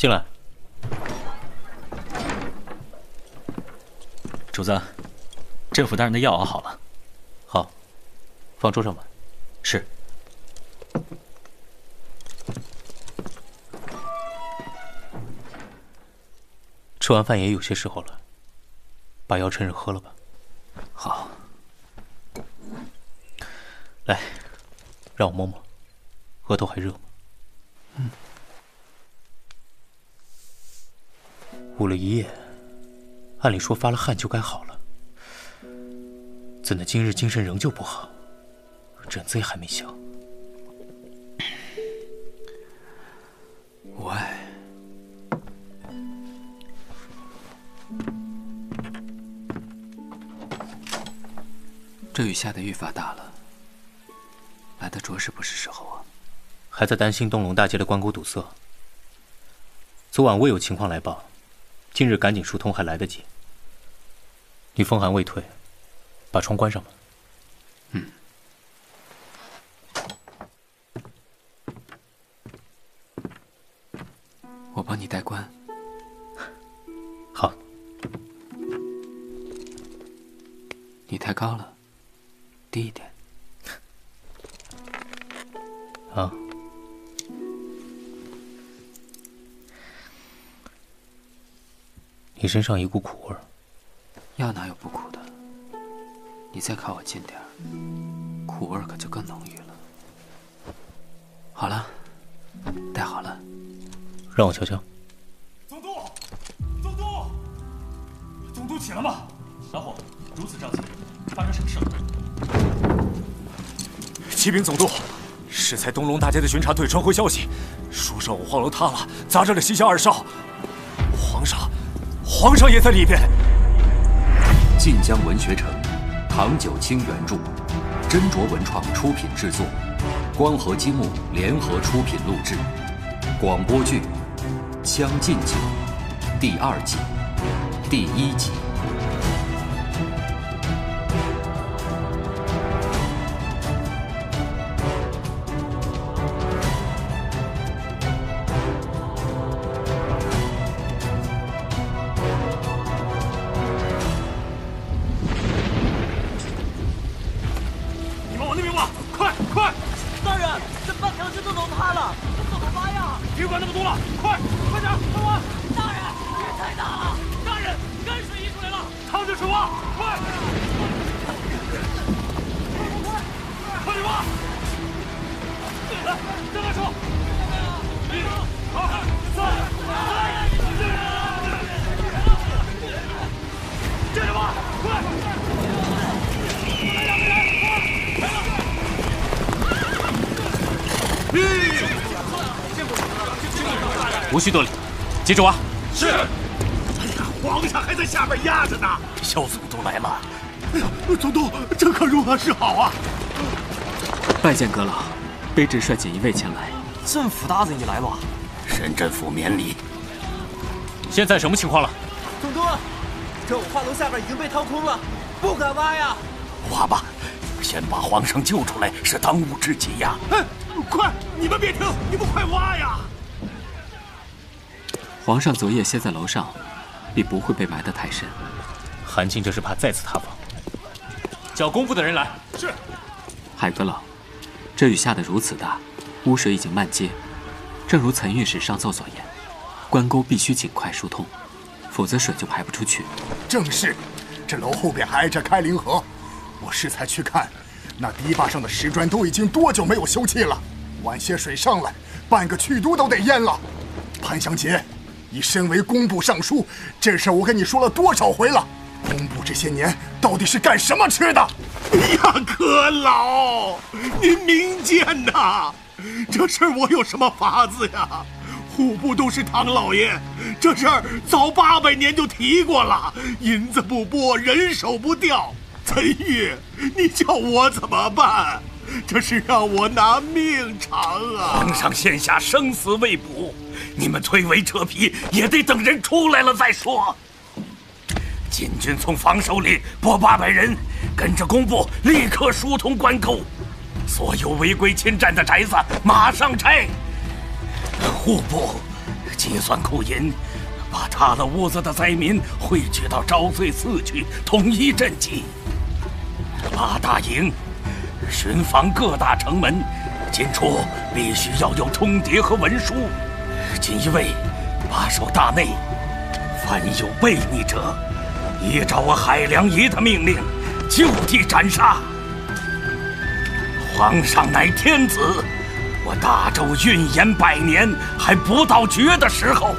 进来。主子，镇府大人的药熬好了。好，放桌上吧。是。吃完饭也有些时候了，把药趁热喝了吧。好。来，让我摸摸，额头还热吗？捂了一夜，按理说发了汗就该好了，怎的今日精神仍旧不好？疹子也还没消。无碍。这雨下的愈发大了，来的着实不是时候啊！还在担心东龙大街的关沟堵塞。昨晚未有情况来报。今日赶紧疏通还来得及。你风寒未退，把窗关上吧。嗯。我帮你代关。好。你太高了，低一点。啊。你身上一股苦味儿，药哪有不苦的？你再靠我近点儿，苦味儿可就更浓郁了。好了，带好了，让我瞧瞧。总督，总督，总督起了吗？老虎，如此着急，发生什么事了？启禀总督，适才东龙大街的巡查队传回消息，说上五号楼塌了，砸着了西乡二少。皇上。也在里边。晋江文学城，唐九卿原著，斟酌文创出品制作，光合积木联合出品录制，广播剧《将进酒》第二季第一集。需多礼，接着挖。是。哎呀，皇上还在下边压着呢。萧总督来了。哎呀，总督，这可如何是好啊？拜见阁老，卑职率锦衣卫前来。镇府大人也来了。沈镇府免礼。现在什么情况了？总督，这五花楼下边已经被掏空了，不敢挖呀。挖吧，先把皇上救出来是当务之急呀。哎，快，你们别停，你们快挖呀！皇上昨夜歇在楼上，必不会被埋得太深。韩青这是怕再次塌方。叫工部的人来。是。海阁老，这雨下得如此大，污水已经漫街。正如岑御史上奏所言，关沟必须尽快疏通，否则水就排不出去。正是。这楼后边还挨着开灵河，我适才去看，那堤坝上的石砖都已经多久没有修葺了？晚些水上来，半个去都都得淹了。潘祥杰。你身为工部尚书，这事儿我跟你说了多少回了？工部这些年到底是干什么吃的？哎呀，阁老，您明鉴呐！这事儿我有什么法子呀？户部都是唐老爷，这事儿早八百年就提过了，银子不拨，人手不调。岑玉，你叫我怎么办？这是让我拿命偿啊！皇上现下生死未卜。你们推诿扯皮，也得等人出来了再说。禁军从防守里拨八百人，跟着工部立刻疏通关沟，所有违规侵占的宅子马上拆。户部，计算库银，把塌了屋子的灾民汇聚到昭罪寺去，统一赈济。八大营巡防各大城门，进出必须要有通牒和文书。锦衣卫把守大内，凡有悖逆者，依照我海良仪的命令，就地斩杀。皇上乃天子，我大周运延百年还不到绝的时候。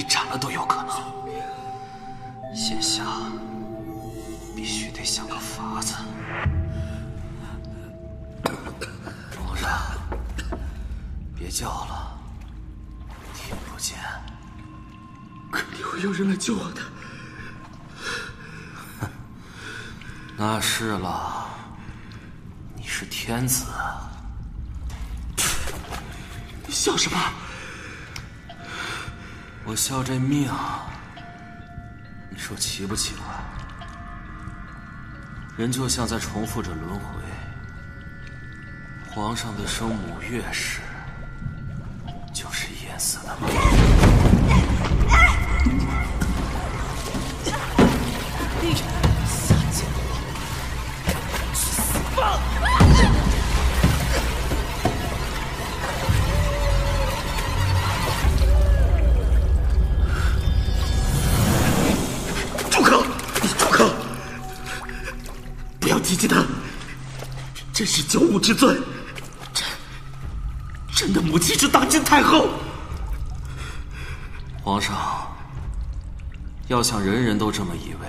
你斩了都有可能。现下必须得想个法子。皇上，别叫了，听不见。肯定会有人来救我的。那是了，你是天子。你笑什么？我笑这命，你说奇不奇怪？人就像在重复着轮回。皇上的生母月氏，之尊。朕，朕的母亲是当今太后。皇上，要想人人都这么以为，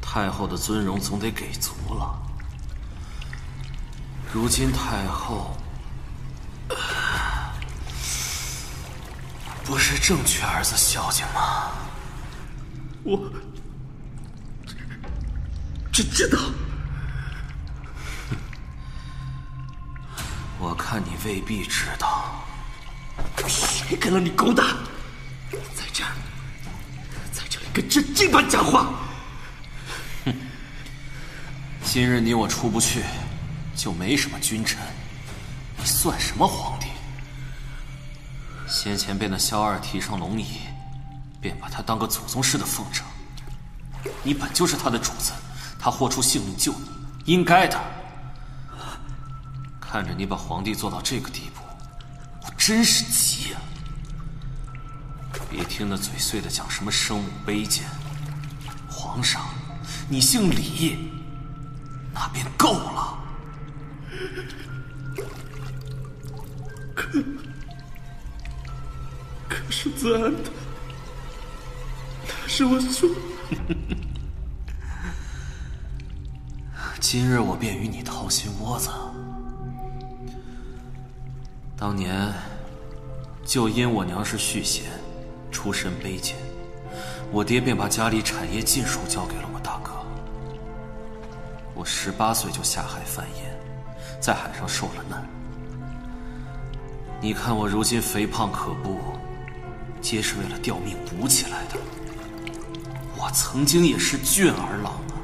太后的尊荣总得给足了。如今太后不是正缺儿子孝敬吗？我，朕知道。我看你未必知道，谁给了你狗胆，在这儿，在这里跟朕这般讲话？哼！今日你我出不去，就没什么君臣，你算什么皇帝？先前被那萧二提上龙椅，便把他当个祖宗似的奉承。你本就是他的主子，他豁出性命救你，应该的。看着你把皇帝做到这个地步，我真是急呀！别听那嘴碎的讲什么生母卑贱，皇上，你姓李，那便够了。可可是子安他，他是我兄。今日我便与你掏心窝子。当年，就因我娘是续弦，出身卑贱，我爹便把家里产业尽数交给了我大哥。我十八岁就下海贩盐，在海上受了难。你看我如今肥胖可怖，皆是为了吊命补起来的。我曾经也是俊儿郎啊！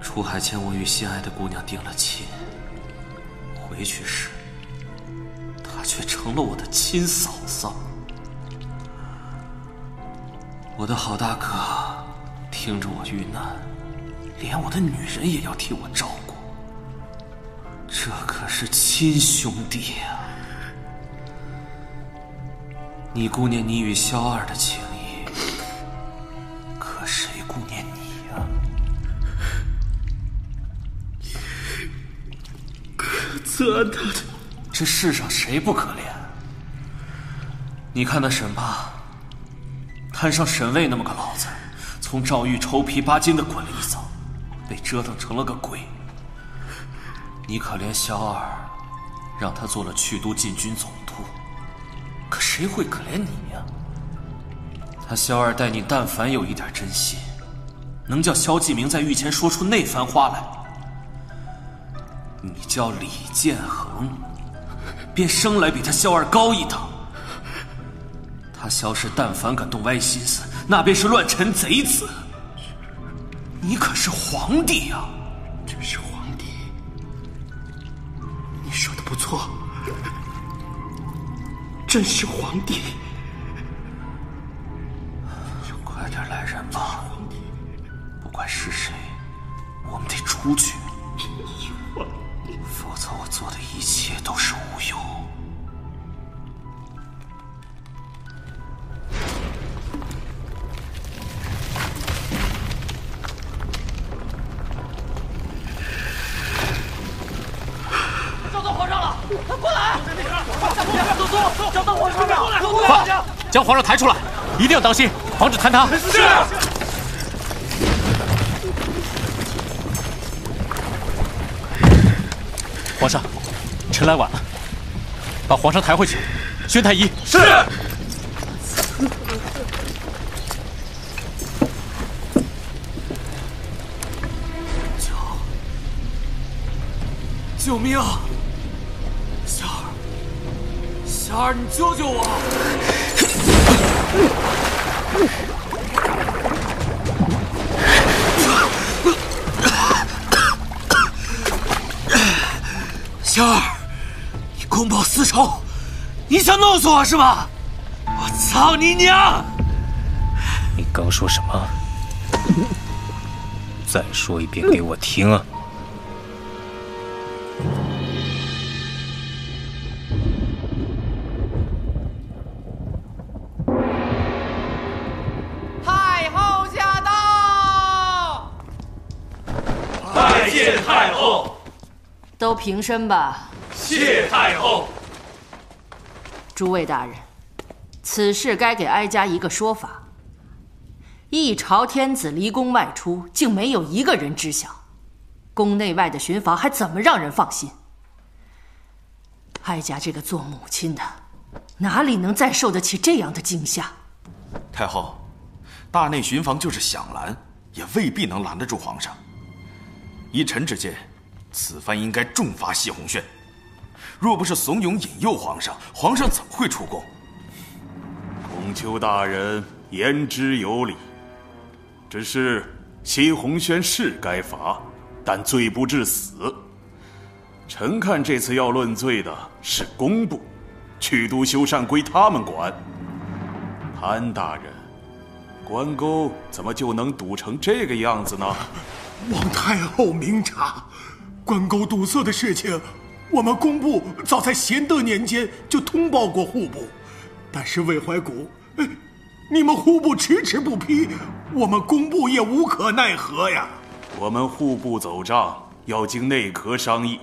出海前，我与心爱的姑娘定了亲。回去时，她却成了我的亲嫂嫂。我的好大哥，听着我遇难，连我的女人也要替我照顾。这可是亲兄弟呀！你顾念你与萧二的情子安他的，这世上谁不可怜？你看那沈八，摊上沈卫那么个老子，从赵玉抽皮扒筋的滚了一遭，被折腾成了个鬼。你可怜萧二，让他做了去都禁军总督，可谁会可怜你呀？他萧二待你，但凡有一点真心，能叫萧继明在御前说出那番话来。你叫李建恒，便生来比他萧二高一等。他萧氏但凡敢动歪心思，那便是乱臣贼子。你可是皇帝呀！真是皇帝，你说的不错，真是皇帝。快点来人吧！不管是谁，我们得出去，做的一切都是无用。找到皇上了！过来！走走走，找到皇上了！过来！过快，将皇上抬出来，一定要当心，防止坍塌。是。皇上，臣来晚了，把皇上抬回去。宣太医。是。救！救命！小儿，小儿，你救救我！小二，你公报私仇，你想弄死我是吧？我操你娘！你刚说什么？再说一遍给我听啊！平身吧。谢太后。诸位大人，此事该给哀家一个说法。一朝天子离宫外出，竟没有一个人知晓，宫内外的巡防还怎么让人放心？哀家这个做母亲的，哪里能再受得起这样的惊吓？太后，大内巡防就是想拦，也未必能拦得住皇上。依臣之见，此番应该重罚谢红轩。若不是怂恿引诱皇上，皇上怎么会出宫？孔丘大人言之有理，只是谢红轩是该罚，但罪不至死。臣看这次要论罪的是工部，去都修缮归他们管。潘大人，关沟怎么就能堵成这个样子呢？望太后明察，关沟堵塞的事情，我们工部早在贤德年间就通报过户部，但是魏怀古，哎，你们户部迟迟不批，我们工部也无可奈何呀。我们户部走账要经内阁商议，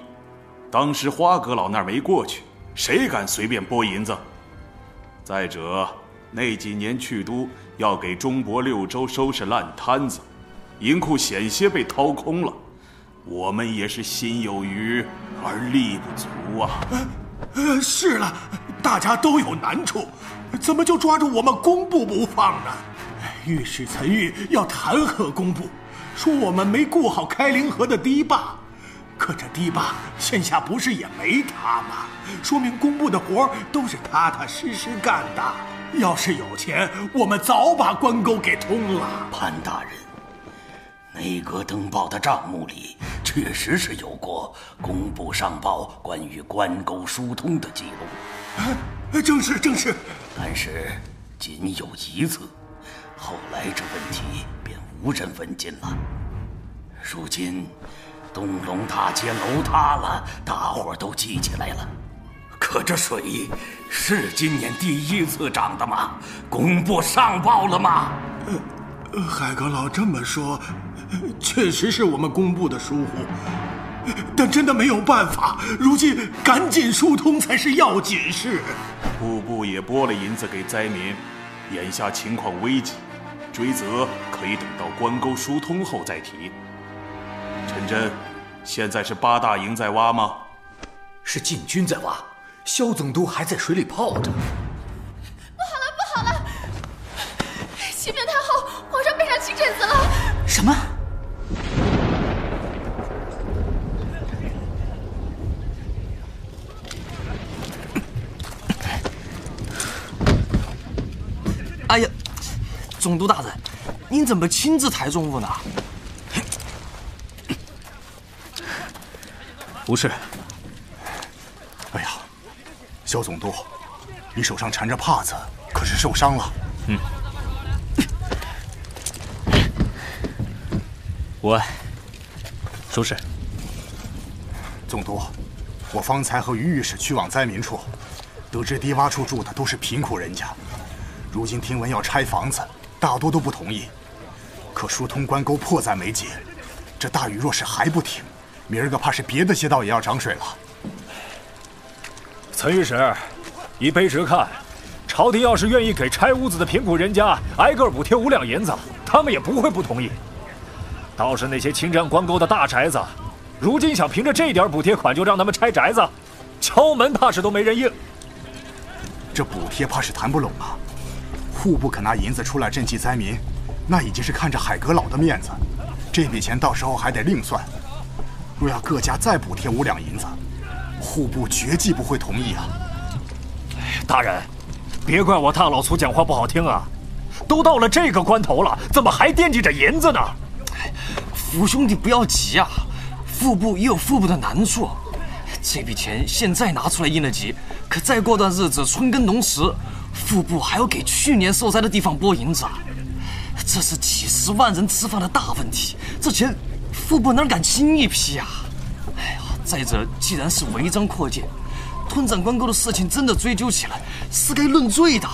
当时花阁老那儿没过去，谁敢随便拨银子？再者，那几年去都要给中博六州收拾烂摊子，银库险些被掏空了，我们也是心有余而力不足啊。呃，是了，大家都有难处，怎么就抓住我们工部不放呢？御史岑玉要弹劾工部，说我们没顾好开灵河的堤坝，可这堤坝现下不是也没塌吗？说明工部的活都是踏踏实实干的。要是有钱，我们早把关沟给通了。潘大人，内阁登报的账目里确实是有过工部上报关于关沟疏通的记录。啊，正是正是。但是仅有一次，后来这问题便无人问津了。如今东龙大街楼塌了，大伙都记起来了。可这水是今年第一次涨的吗？工部上报了吗？呃，海阁老这么说，确实是我们工部的疏忽，但真的没有办法。如今赶紧疏通才是要紧事。户部也拨了银子给灾民，眼下情况危急，追责可以等到关沟疏通后再提。陈真，现在是八大营在挖吗？是禁军在挖，萧总督还在水里泡着。不好了，不好了！启禀太后，皇上背上起疹子了。什么？哎呀，总督大人，您怎么亲自抬重物呢？不是。哎呀，萧总督，你手上缠着帕子，可是受伤了。嗯。我收拾。总督，我方才和于御史去往灾民处，得知低洼处住的都是贫苦人家。如今听闻要拆房子，大多都不同意。可疏通关沟迫在眉睫，这大雨若是还不停，明儿个怕是别的街道也要涨水了。岑御史，以卑职看，朝廷要是愿意给拆屋子的贫苦人家挨个补贴五两银子，他们也不会不同意。倒是那些侵占关沟的大宅子，如今想凭着这点补贴款就让他们拆宅子，敲门怕是都没人应。这补贴怕是谈不拢啊！户部肯拿银子出来赈济灾民，那已经是看着海阁老的面子。这笔钱到时候还得另算。若要各家再补贴五两银子，户部绝计不会同意啊！大人，别怪我大老粗讲话不好听啊！都到了这个关头了，怎么还惦记着银子呢？福兄弟不要急啊，户部也有户部的难处。这笔钱现在拿出来应得急，可再过段日子春耕农时。腹部还要给去年受灾的地方拨银子，这是几十万人吃饭的大问题。这钱腹部哪敢轻易批呀？哎呀，再者，既然是违章扩建，吞占关沟的事情真的追究起来是该论罪的，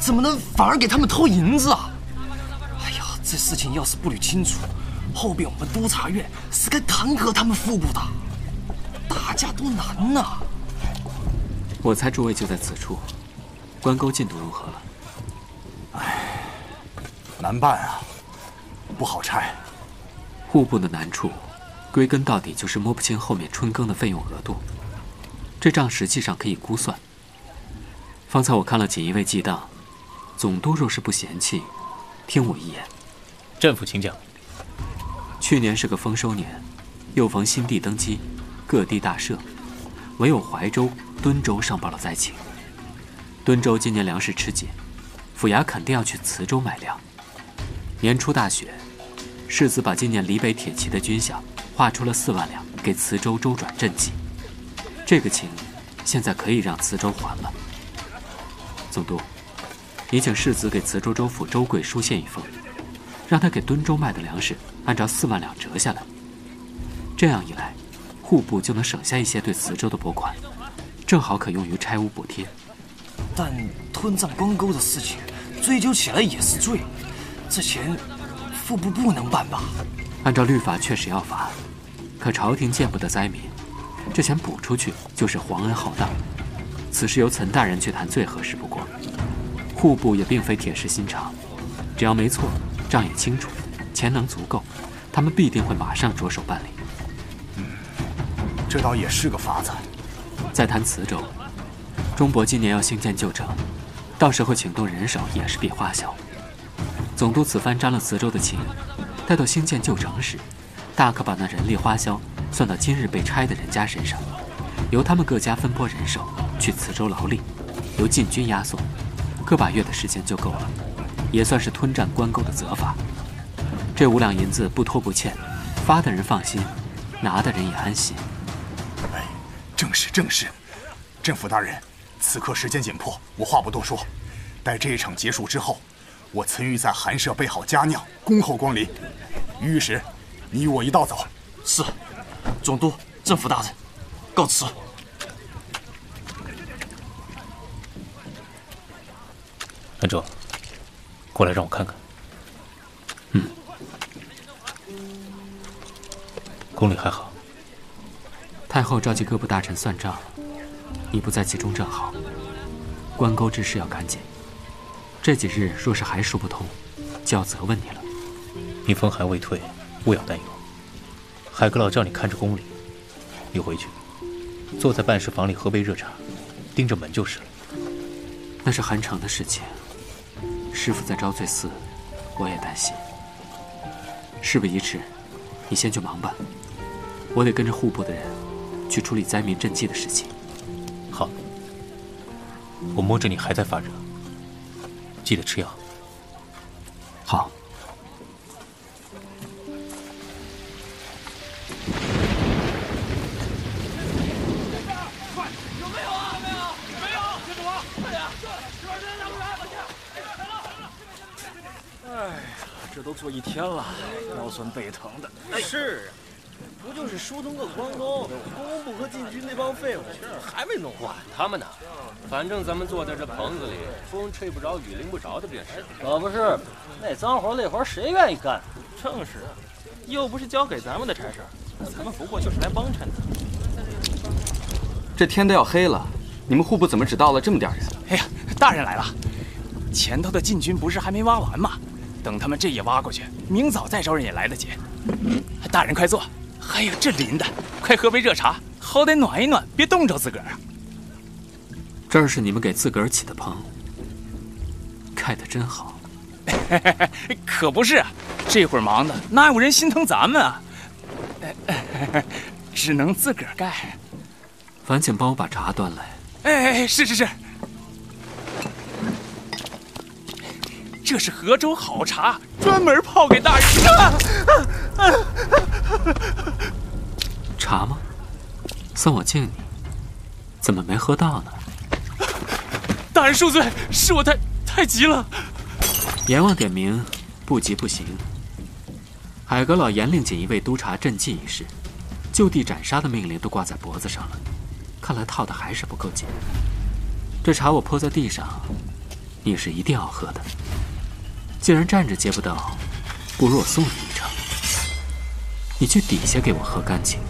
怎么能反而给他们偷银子啊？哎呀，这事情要是不捋清楚，后边我们督察院是该弹劾他们腹部的。大家都难呐。我猜诸位就在此处。关沟进度如何了？唉，难办啊，不好拆。户部的难处，归根到底就是摸不清后面春耕的费用额度。这账实际上可以估算。方才我看了锦衣卫记档，总督若是不嫌弃，听我一言。镇抚请讲。去年是个丰收年，又逢新帝登基，各地大赦，唯有怀州、敦州上报了灾情。敦州今年粮食吃紧，府衙肯定要去磁州买粮。年初大雪，世子把今年离北铁骑的军饷划出了四万两给磁州周转赈济。这个情，现在可以让磁州还了。总督，你请世子给磁州州府周贵书信一封，让他给敦州卖的粮食按照四万两折下来。这样一来，户部就能省下一些对磁州的拨款，正好可用于拆屋补贴。但吞占关沟的事情，追究起来也是罪。这钱，副部不能办吧？按照律法确实要罚，可朝廷见不得灾民，这钱补出去就是皇恩浩荡。此事由岑大人去谈最合适不过。户部也并非铁石心肠，只要没错，账也清楚，钱能足够，他们必定会马上着手办理。嗯，这倒也是个法子。再谈磁州。钟伯今年要兴建旧城，到时候请动人手也是笔花销。总督此番沾了磁州的情，待到兴建旧城时，大可把那人力花销算到今日被拆的人家身上，由他们各家分拨人手去磁州劳力，由禁军押送，个把月的时间就够了，也算是吞占关沟的责罚。这五两银子不拖不欠，发的人放心，拿的人也安心。哎，正是正是，镇抚大人。此刻时间紧迫，我话不多说。待这一场结束之后，我岑玉在寒舍备好佳酿，恭候光临。于御史，你与我一道走。是，总督、政府大人，告辞。安卓，过来让我看看。嗯，宫里还好。太后召集各部大臣算账。你不在其中正好。关沟之事要赶紧。这几日若是还说不通，就要责问你了。你风寒未退，勿要担忧。海阁老叫你看着宫里，你回去，坐在办事房里喝杯热茶，盯着门就是了。那是韩城的事情，师傅在昭罪寺，我也担心。事不宜迟，你先去忙吧。我得跟着户部的人去处理灾民赈济的事情。好，我摸着你还在发热，记得吃药。好。哎呀，这都坐一天了，腰酸背疼的。是啊，不就是疏通个关沟，工部和禁军那帮废物还没弄管他们呢，反正咱们坐在这棚子里，风吹不着，雨淋不着的便是。可不是，那脏活累活谁愿意干？正是，又不是交给咱们的差事，咱们不过就是来帮衬的。这天都要黑了，你们户部怎么只到了这么点人？哎呀，大人来了，前头的禁军不是还没挖完吗？等他们这也挖过去，明早再招人也来得及。大人快坐。哎呀，这淋的，快喝杯热茶，好歹暖一暖，别冻着自个儿啊。这儿是你们给自个儿起的棚，盖得真好。可不是，这会儿忙的哪有人心疼咱们啊？只能自个儿盖。烦请帮我把茶端来。哎哎，是是是。这是河州好茶，专门泡给大人。茶吗？算我敬你。怎么没喝到呢？大人恕罪，是我太太急了。阎王点名，不急不行。海阁老严令锦衣卫督察赈济一事，就地斩杀的命令都挂在脖子上了，看来套的还是不够紧。这茶我泼在地上，你是一定要喝的。既然站着接不到，不如我送你一程。你去底下给我喝干净。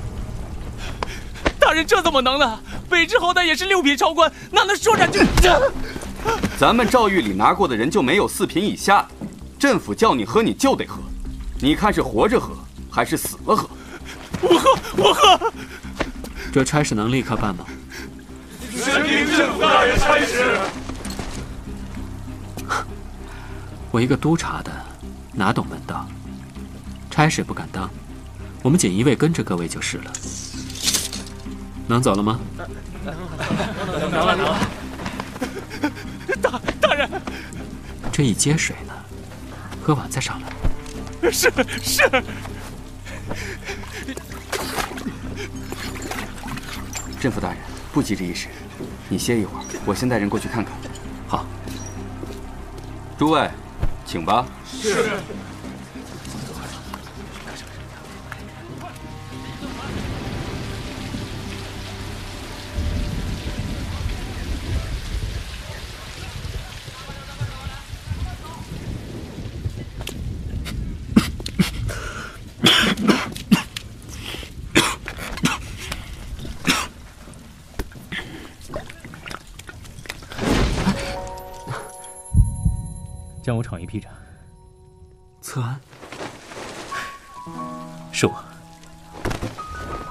这怎么能呢？北之好歹也是六品朝官，哪能说斩就斩？咱们诏狱里拿过的人就没有四品以下的。政府叫你喝，你就得喝。你看是活着喝还是死了喝？我喝，我喝。这差事能立刻办吗？全凭镇府大人差事。我一个督察的，哪懂门道？差事不敢当，我们锦衣卫跟着各位就是了。能走了吗？能了，能了。大大人，这一接水呢，喝完再上来。是是。镇府大人，不急这一时，你歇一会儿，我先带人过去看看。好。诸位。请吧。是。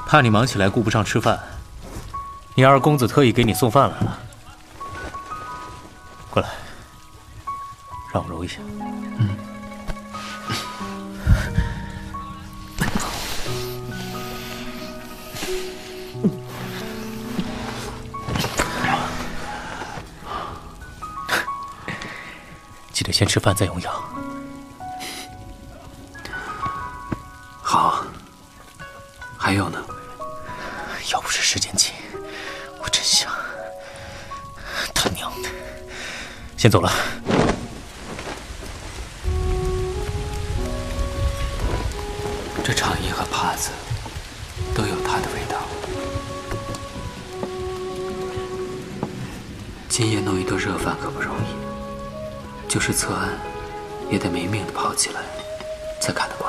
怕你忙起来顾不上吃饭，你二公子特意给你送饭来了。过来，让我揉一下。嗯。记得先吃饭再用药。好。还有呢？要不是时间紧，我真想……他娘的！先走了。这长衣和帕子都有它的味道。今夜弄一顿热饭可不容易。就是策安，也得没命的跑起来，才赶得过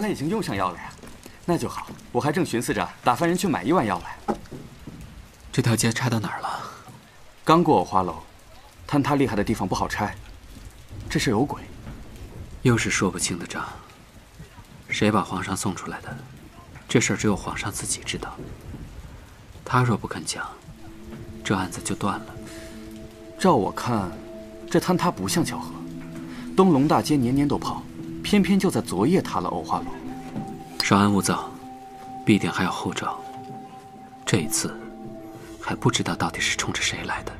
原来已经用上药了呀，那就好。我还正寻思着打发人去买一碗药来。这条街拆到哪儿了？刚过藕花楼，坍塌厉害的地方不好拆。这事有鬼，又是说不清的账。谁把皇上送出来的？这事儿只有皇上自己知道。他若不肯讲，这案子就断了。照我看，这坍塌不像巧合。东龙大街年年都跑，偏偏就在昨夜塌了藕花楼。稍安勿躁，必定还有后招。这一次，还不知道到底是冲着谁来的。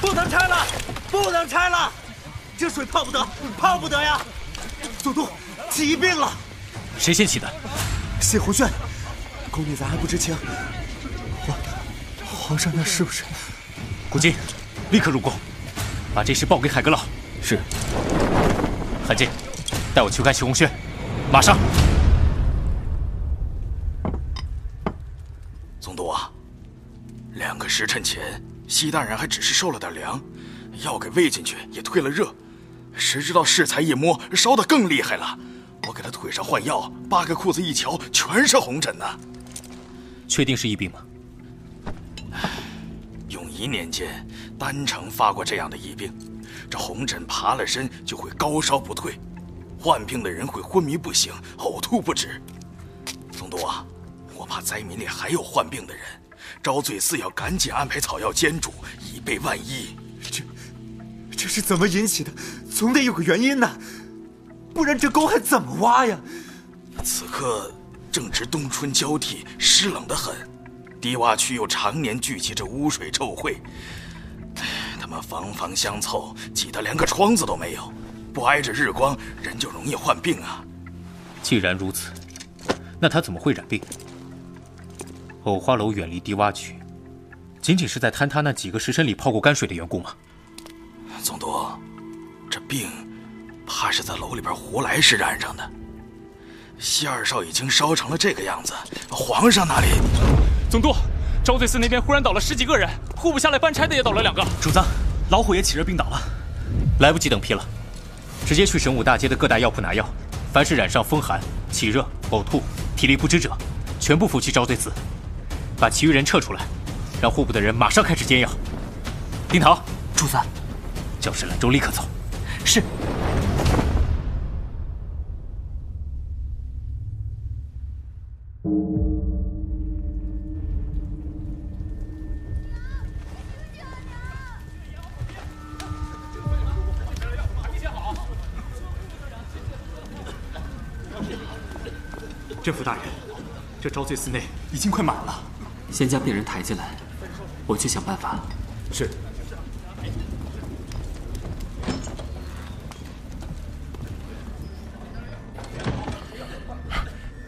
不能拆了，不能拆了，这水泡不得，泡不得呀！总督起病了，谁先起的？谢红轩，宫里咱还不知情。皇皇上那是不是？古今，立刻入宫，把这事报给海阁老。是。韩进，带我去看谢红轩，马上。总督啊，两个时辰前，西大人还只是受了点凉，药给喂进去也退了热，谁知道适才一摸，烧得更厉害了。我给他腿上换药，扒开裤子一瞧，全是红疹呐。确定是疫病吗？永仪年间，丹城发过这样的疫病，这红疹爬了身就会高烧不退，患病的人会昏迷不醒，呕吐不止。总督啊，我怕灾民里还有患病的人，招罪寺要赶紧安排草药煎煮，以备万一。这，这是怎么引起的？总得有个原因呐。不然这沟还怎么挖呀？此刻正值冬春交替，湿冷得很，低洼区又常年聚集着污水臭秽，他们房房相凑，挤得连个窗子都没有，不挨着日光，人就容易患病啊。既然如此，那他怎么会染病？藕花楼远离低洼区，仅仅是在坍塌那几个时辰里泡过泔水的缘故吗？总督，这病。怕是在楼里边胡来时染上的。西二少已经烧成了这个样子，皇上那里？总督，招罪寺那边忽然倒了十几个人，户部下来搬差的也倒了两个。主子，老虎也起热病倒了，来不及等批了，直接去神武大街的各大药铺拿药。凡是染上风寒、起热、呕吐、体力不支者，全部扶去招罪寺，把其余人撤出来，让户部的人马上开始煎药。丁桃，主子，叫沈兰州立刻走。是。镇抚大人，这招罪寺内已经快满了，先将病人抬进来，我去想办法。是。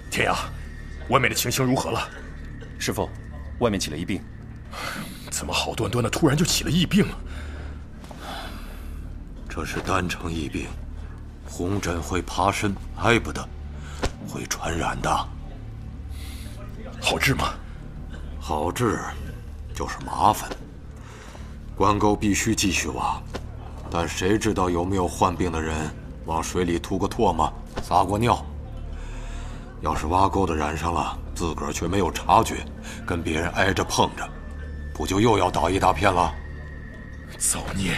天涯，外面的情形如何了？师傅，外面起了疫病。怎么好端端的突然就起了疫病了？这是丹城疫病，红疹会爬身，挨不得。会传染的，好治吗？好治，就是麻烦。关沟必须继续挖，但谁知道有没有患病的人往水里吐过唾沫、撒过尿？要是挖沟的染上了，自个儿却没有察觉，跟别人挨着碰着，不就又要倒一大片了？造孽！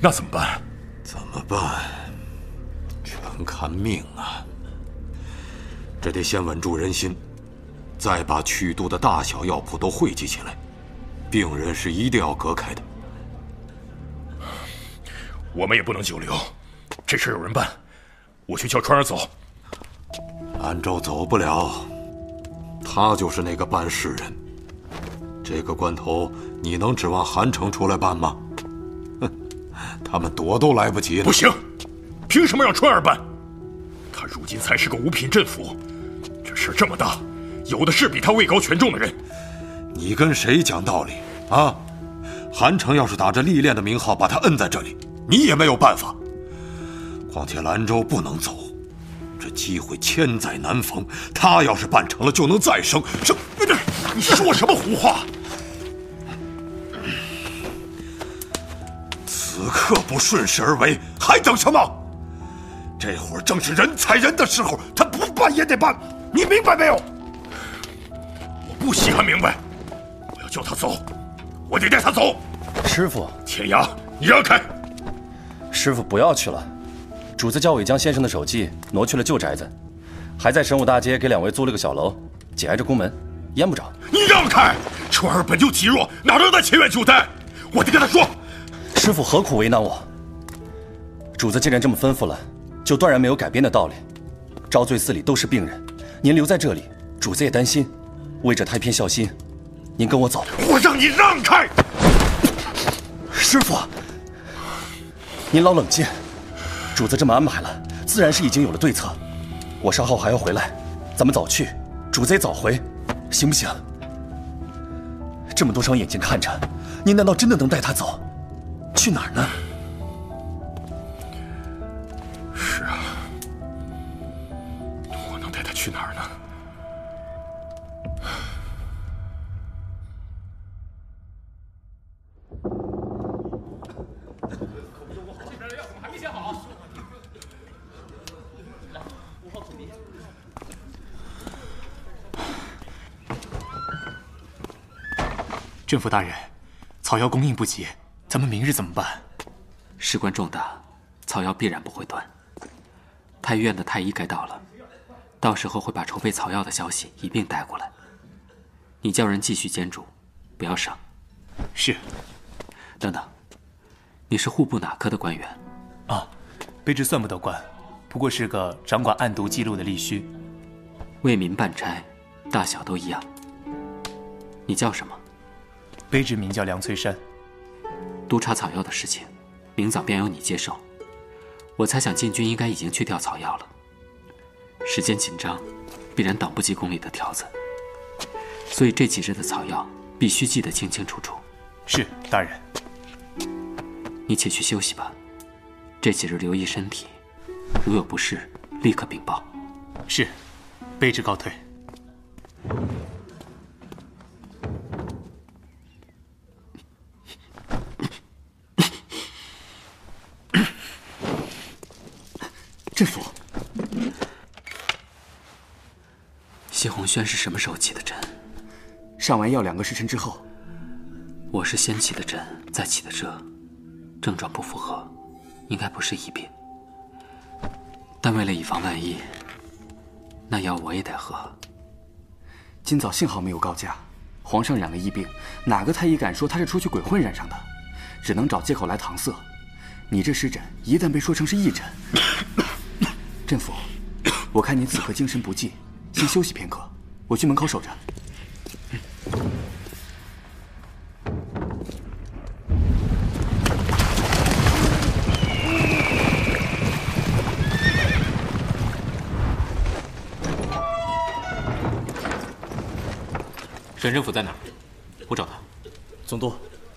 那怎么办？怎么办？全看命啊！这得先稳住人心，再把曲都的大小药铺都汇集起来，病人是一定要隔开的。我们也不能久留，这事有人办，我去叫川儿走。安州走不了，他就是那个办事人。这个关头，你能指望韩城出来办吗？哼，他们躲都来不及了。不行，凭什么让川儿办？他如今才是个五品镇抚。事这么大，有的是比他位高权重的人。你跟谁讲道理啊？韩城要是打着历练的名号把他摁在这里，你也没有办法。况且兰州不能走，这机会千载难逢，他要是办成了，就能再生。这，你说什么胡话？此刻不顺势而为，还等什么？这会儿正是人踩人的时候，他不办也得办，你明白没有？我不稀罕明白，我要叫他走，我得带他走。师傅，天涯，你让开！师傅不要去了，主子叫我将先生的手迹挪去了旧宅子，还在神武大街给两位租了个小楼，紧挨着宫门，淹不着。你让开！春儿本就体弱，哪能在前院久待？我得跟他说。师傅何苦为难我？主子既然这么吩咐了，就断然没有改变的道理。招罪寺里都是病人，您留在这里，主子也担心。为着太偏孝心，您跟我走。我让你让开！师傅，您老冷静。主子这么安排了，自然是已经有了对策。我稍后还要回来，咱们早去，主子也早回，行不行？这么多双眼睛看着，您难道真的能带他走？去哪儿呢？镇抚大人，草药供应不及，咱们明日怎么办？事关重大，草药必然不会断。太医院的太医该到了，到时候会把筹备草药的消息一并带过来。你叫人继续监督，不要省。是。等等，你是户部哪科的官员？啊，卑职算不得官，不过是个掌管案牍记录的吏须。为民办差，大小都一样。你叫什么？卑职名叫梁翠山。督察草药的事情，明早便由你接手。我猜想禁军应该已经去调草药了。时间紧张，必然等不及宫里的条子，所以这几日的草药必须记得清清楚楚。是，大人。你且去休息吧，这几日留意身体，如有不适，立刻禀报。是，卑职告退。镇抚，谢红轩是什么时候起的针？上完药两个时辰之后。我是先起的针，再起的这，症状不符合，应该不是疫病。但为了以防万一，那药我也得喝。今早幸好没有告假，皇上染了疫病，哪个太医敢说他是出去鬼混染上的？只能找借口来搪塞。你这湿疹一旦被说成是癔疹，镇抚，我看你此刻精神不济，先休息片刻，我去门口守着。沈政府在哪儿？我找他。总督，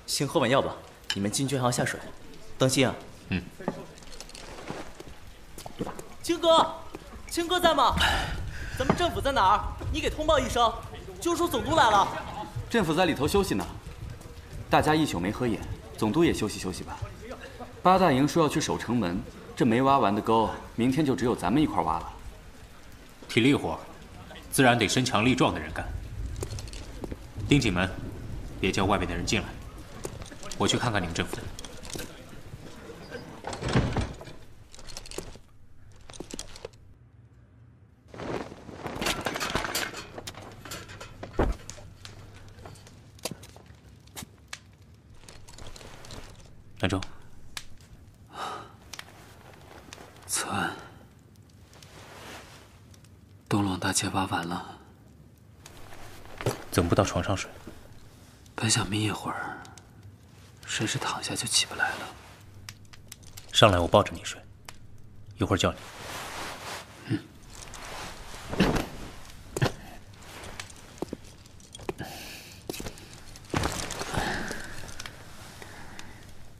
先喝碗药吧，你们进军还要下水，当心啊。嗯。青哥，青哥在吗？咱们政府在哪儿？你给通报一声，就说总督来了。政府在里头休息呢。大家一宿没合眼，总督也休息休息吧。八大营说要去守城门，这没挖完的沟，明天就只有咱们一块挖了。体力活，自然得身强力壮的人干。盯紧门，别叫外面的人进来。我去看看你们政府。兰州，此案，东陇大街挖完了。怎么不到床上睡？本想眯一会儿，谁知躺下就起不来了。上来，我抱着你睡，一会儿叫你。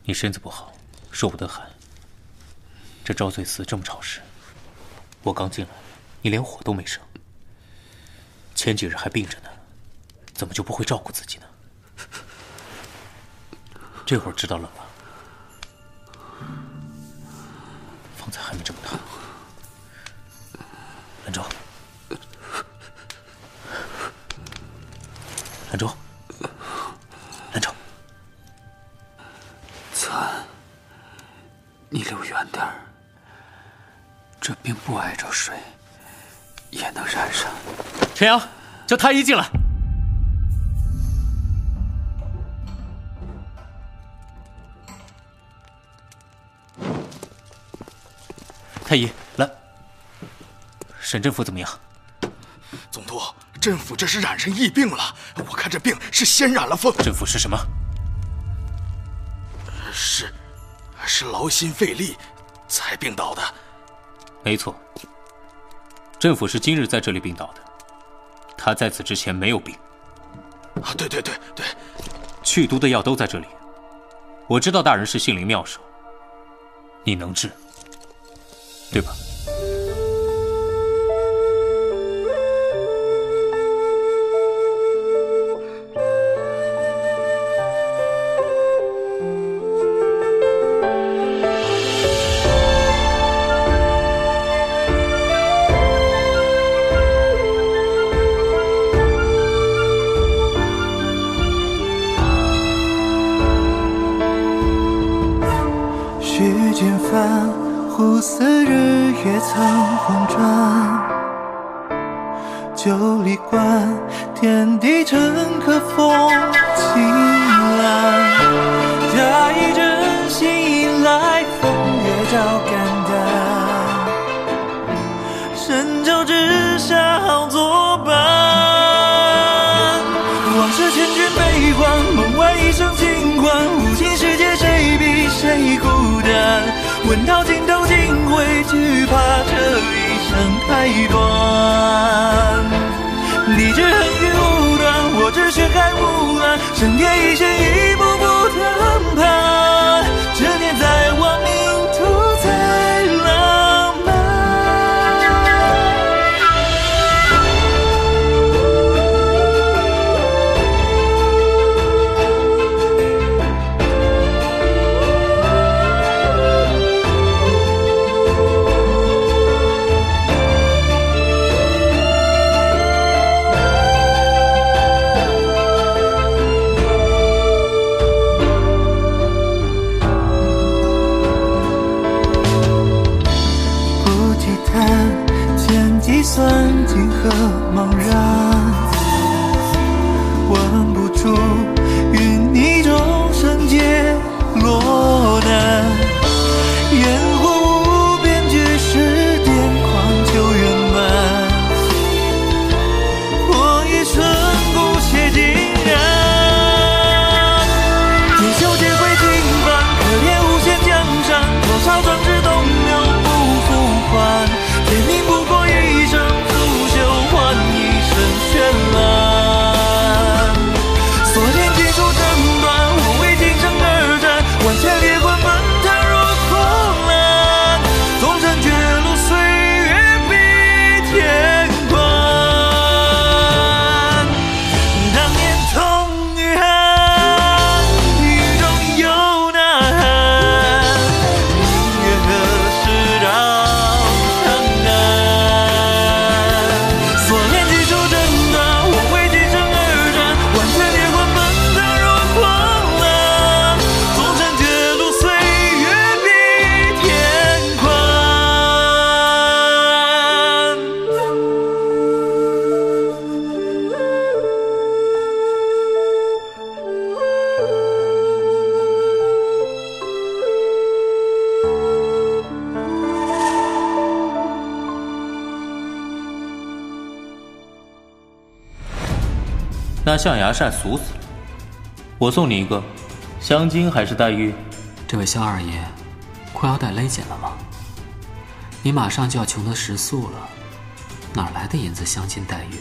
你身子不好，受不得寒。这招罪寺这么潮湿，我刚进来，你连火都没生，前几日还病着呢，怎么就不会照顾自己呢？这会儿知道冷了，叫太医进来。太医，来。沈振府怎么样？总督，振府这是染上疫病了。我看这病是先染了风。振府是什么？是，是劳心费力才病倒的。没错，振府是今日在这里病倒的。他在此之前没有病。啊，对对对对，去毒的药都在这里。我知道大人是杏林妙手，你能治，对吧？真心迎来风月照肝胆，神州之下好作伴。往事千卷悲欢，梦外一声轻唤，无情世界谁比谁孤单？问到尽头竟会惧怕这一生太短。你只恨与无端，我知血海无岸，生天一线，一步步谈判。那象牙扇俗死了，我送你一个，镶金还是黛玉？这位萧二爷，裤腰带勒紧了吗？你马上就要穷得食宿了，哪来的银子镶金黛玉？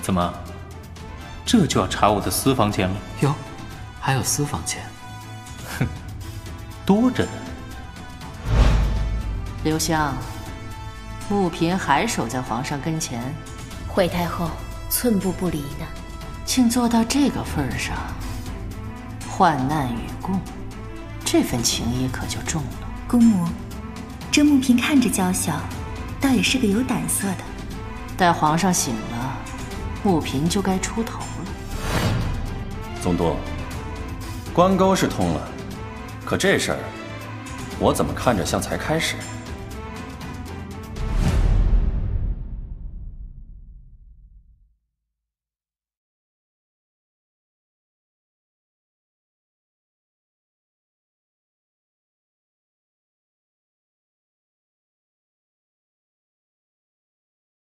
怎么，这就要查我的私房钱了？哟，还有私房钱？哼，多着呢。刘香，穆嫔还守在皇上跟前，惠太后寸步不离呢。竟做到这个份儿上，患难与共，这份情谊可就重了。公母，这穆嫔看着娇小，倒也是个有胆色的。待皇上醒了，穆嫔就该出头了。总督，关沟是通了，可这事儿，我怎么看着像才开始？